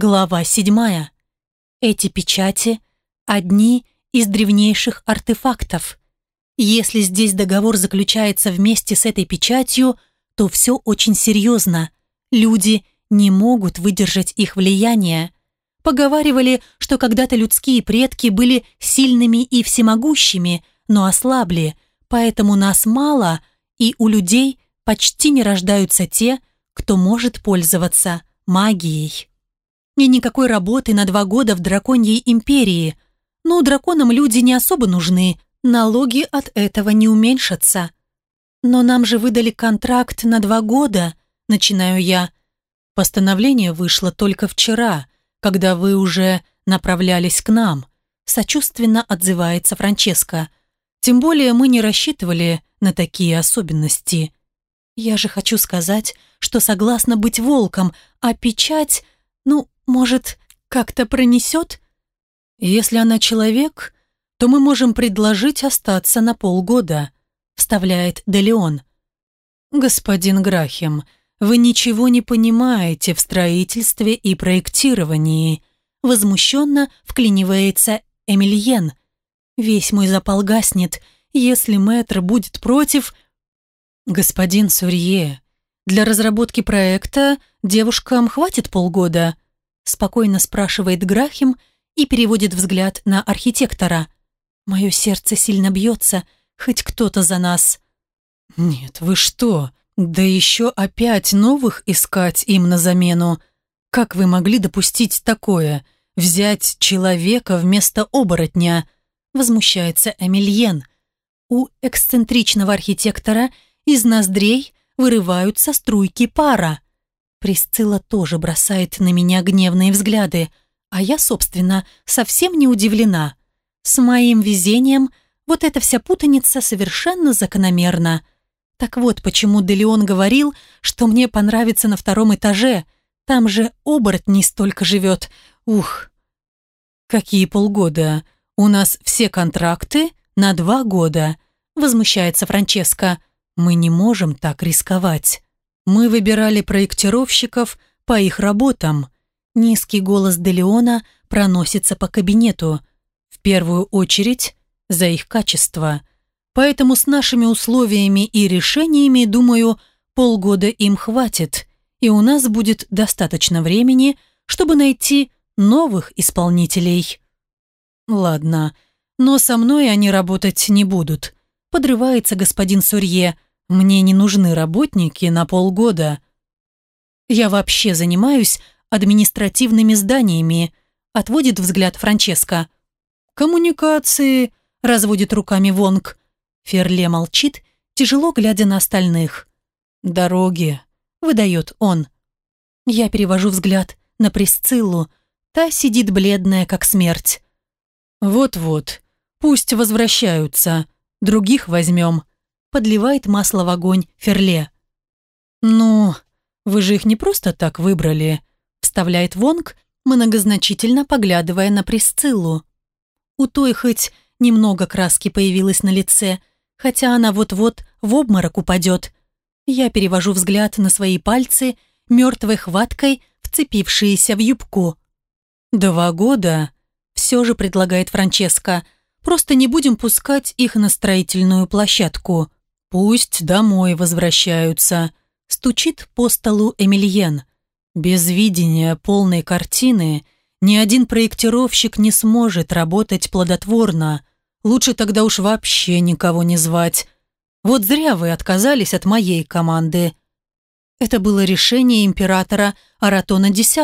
Глава 7. Эти печати – одни из древнейших артефактов. Если здесь договор заключается вместе с этой печатью, то все очень серьезно. Люди не могут выдержать их влияние. Поговаривали, что когда-то людские предки были сильными и всемогущими, но ослабли, поэтому нас мало, и у людей почти не рождаются те, кто может пользоваться магией. Мне никакой работы на два года в драконьей империи. Но драконам люди не особо нужны, налоги от этого не уменьшатся. Но нам же выдали контракт на два года, начинаю я. Постановление вышло только вчера, когда вы уже направлялись к нам, сочувственно отзывается Франческо. Тем более мы не рассчитывали на такие особенности. Я же хочу сказать, что согласна быть волком, а печать, ну, может, как-то пронесет? Если она человек, то мы можем предложить остаться на полгода, вставляет Делеон. Господин Грахем, вы ничего не понимаете в строительстве и проектировании, возмущенно вклинивается Эмильен. Весь мой запал гаснет, если мэтр будет против... Господин Сурье, для разработки проекта девушкам хватит полгода, спокойно спрашивает Грахим и переводит взгляд на архитектора. «Мое сердце сильно бьется, хоть кто-то за нас». «Нет, вы что? Да еще опять новых искать им на замену. Как вы могли допустить такое? Взять человека вместо оборотня?» Возмущается Эмильен. У эксцентричного архитектора из ноздрей вырываются струйки пара – Присцилла тоже бросает на меня гневные взгляды, а я, собственно, совсем не удивлена. С моим везением вот эта вся путаница совершенно закономерна. Так вот, почему Делеон говорил, что мне понравится на втором этаже. Там же оборотней столько живет. Ух! Какие полгода? У нас все контракты на два года, возмущается Франческа. Мы не можем так рисковать. Мы выбирали проектировщиков по их работам. Низкий голос Делеона проносится по кабинету. В первую очередь за их качество. Поэтому с нашими условиями и решениями, думаю, полгода им хватит, и у нас будет достаточно времени, чтобы найти новых исполнителей. Ладно, но со мной они работать не будут. Подрывается господин Сурье. Мне не нужны работники на полгода. Я вообще занимаюсь административными зданиями, отводит взгляд Франческо. Коммуникации, разводит руками Вонг. Ферле молчит, тяжело глядя на остальных. Дороги, выдает он. Я перевожу взгляд на Присциллу. Та сидит бледная, как смерть. Вот-вот, пусть возвращаются, других возьмем подливает масло в огонь Ферле. «Ну, вы же их не просто так выбрали», – вставляет Вонг, многозначительно поглядывая на Присциллу. У той хоть немного краски появилась на лице, хотя она вот-вот в обморок упадет. Я перевожу взгляд на свои пальцы, мертвой хваткой вцепившиеся в юбку. «Два года», – все же предлагает Франческа. «Просто не будем пускать их на строительную площадку». «Пусть домой возвращаются», — стучит по столу Эмильен. Без видения полной картины ни один проектировщик не сможет работать плодотворно. Лучше тогда уж вообще никого не звать. Вот зря вы отказались от моей команды. Это было решение императора Аратона X,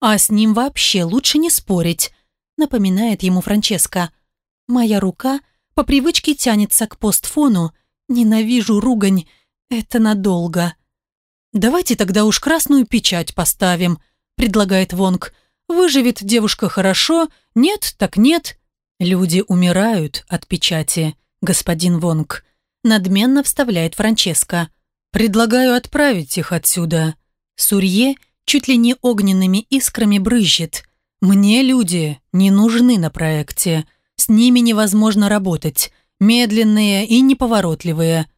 а с ним вообще лучше не спорить, напоминает ему Франческо. Моя рука по привычке тянется к постфону, Ненавижу ругань. Это надолго. «Давайте тогда уж красную печать поставим», — предлагает Вонг. «Выживет девушка хорошо, нет, так нет». «Люди умирают от печати, господин Вонг», — надменно вставляет Франческо. «Предлагаю отправить их отсюда». Сурье чуть ли не огненными искрами брызжет. «Мне люди не нужны на проекте. С ними невозможно работать медленные и неповоротливые.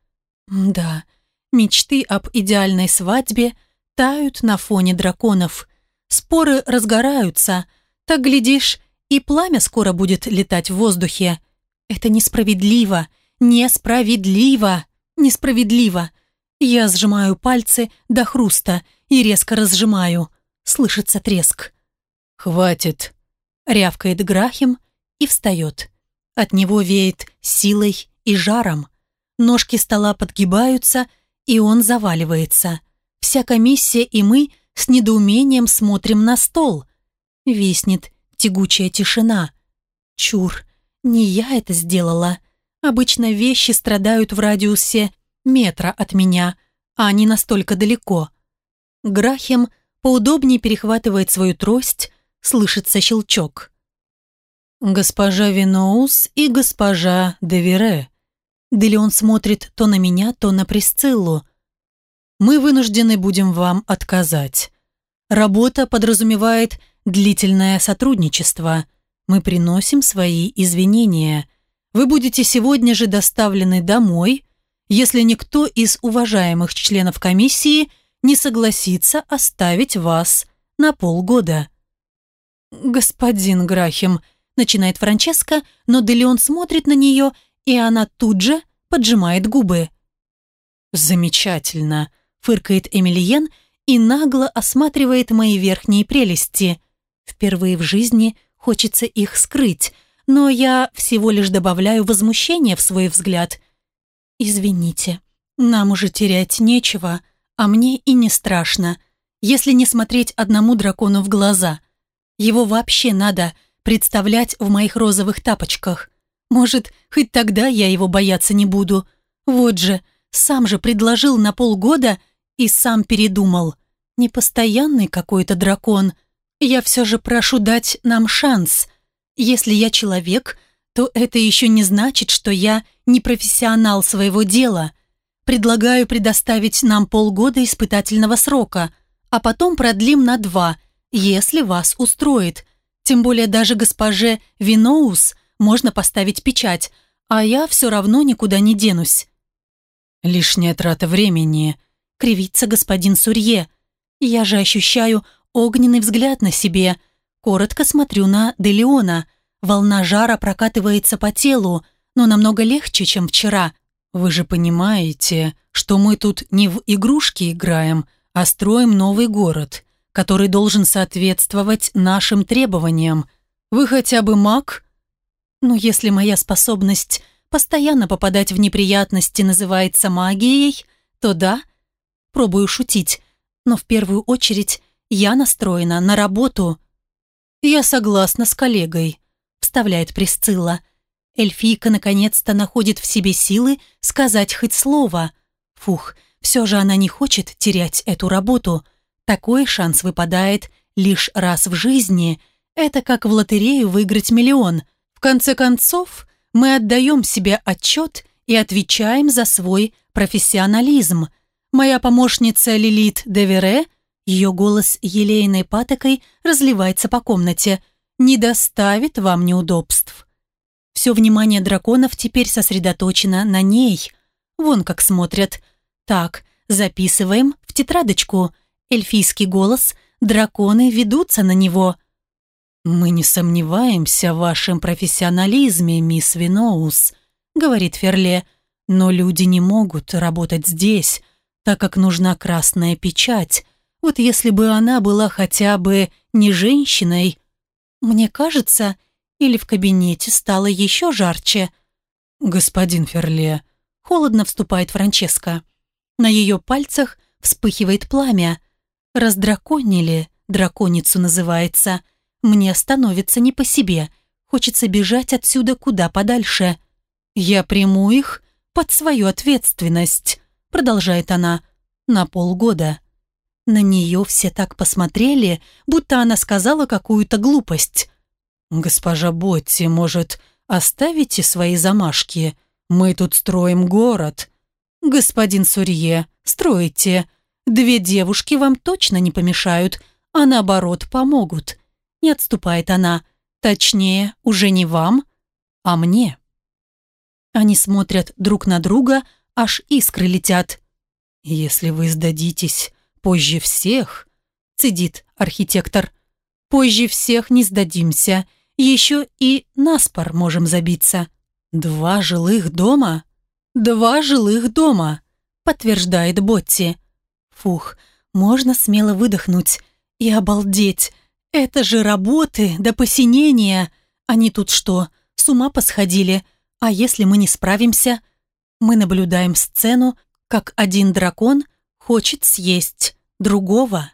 Да, мечты об идеальной свадьбе тают на фоне драконов. Споры разгораются, так глядишь, и пламя скоро будет летать в воздухе. Это несправедливо, несправедливо, несправедливо. Я сжимаю пальцы до хруста и резко разжимаю. Слышится треск. «Хватит!» — рявкает Грахим и встает. От него веет силой и жаром. Ножки стола подгибаются, и он заваливается. Вся комиссия и мы с недоумением смотрим на стол. Виснет тягучая тишина. Чур, не я это сделала. Обычно вещи страдают в радиусе метра от меня, а не настолько далеко. Грахем поудобнее перехватывает свою трость, слышится щелчок. Госпожа Виноус и госпожа Девере. Делион смотрит то на меня, то на Присциллу. Мы вынуждены будем вам отказать. Работа подразумевает длительное сотрудничество. Мы приносим свои извинения. Вы будете сегодня же доставлены домой, если никто из уважаемых членов комиссии не согласится оставить вас на полгода. Господин Грахим, начинает Франческа, но Делеон смотрит на нее, и она тут же поджимает губы. «Замечательно!» — фыркает Эмилиен и нагло осматривает мои верхние прелести. Впервые в жизни хочется их скрыть, но я всего лишь добавляю возмущение в свой взгляд. «Извините, нам уже терять нечего, а мне и не страшно, если не смотреть одному дракону в глаза. Его вообще надо...» представлять в моих розовых тапочках. Может, хоть тогда я его бояться не буду. Вот же, сам же предложил на полгода и сам передумал. Непостоянный какой-то дракон. Я все же прошу дать нам шанс. Если я человек, то это еще не значит, что я не профессионал своего дела. Предлагаю предоставить нам полгода испытательного срока, а потом продлим на два, если вас устроит. Тем более даже госпоже Виноус можно поставить печать, а я все равно никуда не денусь». «Лишняя трата времени», — кривится господин Сурье. «Я же ощущаю огненный взгляд на себе. Коротко смотрю на Делеона. Волна жара прокатывается по телу, но намного легче, чем вчера. Вы же понимаете, что мы тут не в игрушки играем, а строим новый город который должен соответствовать нашим требованиям. Вы хотя бы маг? Но если моя способность постоянно попадать в неприятности называется магией, то да. Пробую шутить, но в первую очередь я настроена на работу. Я согласна с коллегой, вставляет Присцилла. Эльфийка наконец-то находит в себе силы сказать хоть слово. Фух, все же она не хочет терять эту работу – такой шанс выпадает лишь раз в жизни. Это как в лотерею выиграть миллион. В конце концов, мы отдаем себе отчет и отвечаем за свой профессионализм. Моя помощница Лилит Девере, ее голос елейной патокой разливается по комнате, не доставит вам неудобств. Все внимание драконов теперь сосредоточено на ней. Вон как смотрят. Так, записываем в тетрадочку – эльфийский голос, драконы ведутся на него. «Мы не сомневаемся в вашем профессионализме, мисс Виноус», — говорит Ферле, «но люди не могут работать здесь, так как нужна красная печать. Вот если бы она была хотя бы не женщиной...» «Мне кажется, или в кабинете стало еще жарче?» «Господин Ферле», — холодно вступает Франческа. На ее пальцах вспыхивает пламя — «Раздраконили», драконицу называется. Мне становится не по себе. Хочется бежать отсюда куда подальше. «Я приму их под свою ответственность», — продолжает она, — «на полгода». На нее все так посмотрели, будто она сказала какую-то глупость. «Госпожа Ботти, может, оставите свои замашки? Мы тут строим город». «Господин Сурье, стройте, Две девушки вам точно не помешают, а наоборот помогут. Не отступает она. Точнее, уже не вам, а мне. Они смотрят друг на друга, аж искры летят. «Если вы сдадитесь позже всех», — цедит архитектор, «позже всех не сдадимся, еще и наспор можем забиться». «Два жилых дома?» «Два жилых дома», — подтверждает Ботти. Фух, можно смело выдохнуть и обалдеть. Это же работы до посинения. Они тут что, с ума посходили? А если мы не справимся? Мы наблюдаем сцену, как один дракон хочет съесть другого.